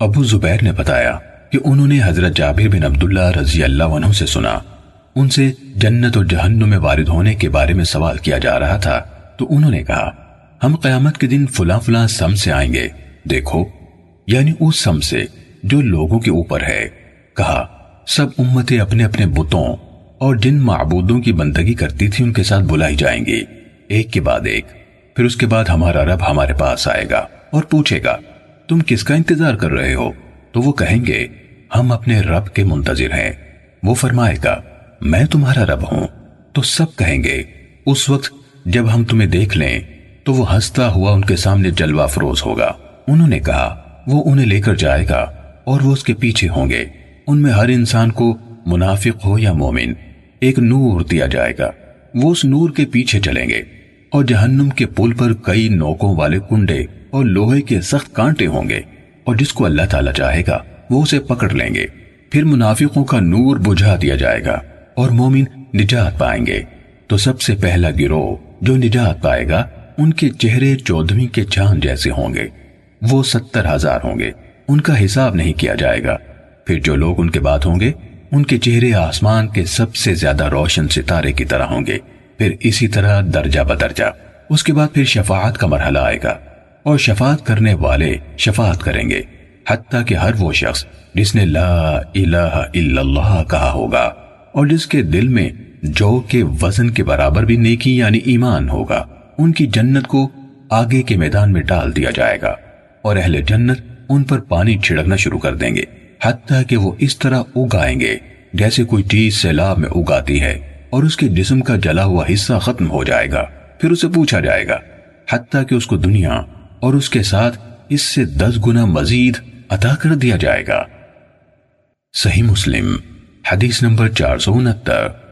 ابو زبیر نے بتایا کہ انہوں نے حضرت جابر بن عبداللہ رضی اللہ عنہ سے سنا۔ ان سے جنت اور جہنم میں وارد ہونے کے بارے میں سوال کیا جا رہا تھا۔ تو انہوں نے کہا، ہم قیامت کے دن فلاں فلاں سم سے آئیں گے۔ دیکھو یعنی اس سم سے جو لوگوں کے اوپر ہے۔ کہا، سب امتیں اپنے اپنے بتوں اور جن معبودوں کی بندگی کرتی تھی ان کے ساتھ بلائی جائیں گی۔ ایک کے بعد ایک، پھر اس کے بعد ہمارا رب ہمارے پاس آئے گا اور پوچھے گا تم کس کا انتظار کر رہے ہو؟ تو وہ کہیں گے، ہم اپنے رب کے منتظر ہیں۔ وہ فرمائے گا، میں تمہارا رب ہوں۔ تو سب کہیں گے، اس وقت جب ہم تمہیں دیکھ لیں، تو وہ ہنستا ہوا ان کے سامنے جلوہ فروز ہوگا۔ انہوں نے کہا، وہ انہیں لے کر جائے گا اور وہ اس کے پیچھے ہوں گے۔ ان میں ہر انسان کو منافق ہو یا مومن، ایک نور دیا جائے گا۔ وہ اس نور کے پیچھے چلیں گے اور جہنم کے پل پر کئی نوکوں والے کنڈے اور لوہے کے سخت کانٹے ہوں گے اور جس کو اللہ تعالیٰ چاہے گا، وہ اسے پکڑ لیں گے۔ پھر منافقوں کا نور بجھا دیا جائے گا اور مومن نجات پائیں گے۔ تو سب سے پہلا گروہ جو نجات پائے گا، ان کے چہرے چودھویں کے چاند جیسے ہوں گے۔ وہ ستر ہزار ہوں گے۔ ان کا حساب نہیں کیا جائے گا۔ پھر جو لوگ ان کے بعد ہوں گے، ان کے چہرے آسمان کے سب سے زیادہ روشن ستارے کی طرح ہوں گے۔ پھر اسی طرح درجہ بدرجہ۔ اس کے بعد پھر شفاعت کا مرحلہ آئے گا۔ اور شفاعت کرنے والے شفاعت کریں گے، حتیٰ کہ ہر وہ شخص جس نے لا الہ الا اللہ کہا ہوگا، اور جس کے دل میں جو کے وزن کے برابر بھی نیکی یعنی ایمان ہوگا، ان کی جنت کو آگے کے میدان میں ڈال دیا جائے گا، اور اہل جنت ان پر پانی چھڑکنا شروع کر دیں گے، حتیٰ کہ وہ اس طرح اگائیں گے جیسے کوئی چیز سیلاب میں اگاتی ہے اور اس کے جسم کا جلا ہوا حصہ ختم ہو جائے گا، پھر اسے پوچھا جائے گا، حتیٰ کہ اس کو دنیا اور اس کے ساتھ اس سے دس گنا مزید عطا کر دیا جائے گا۔ صحیح مسلم، حدیث نمبر چار سو انہتر۔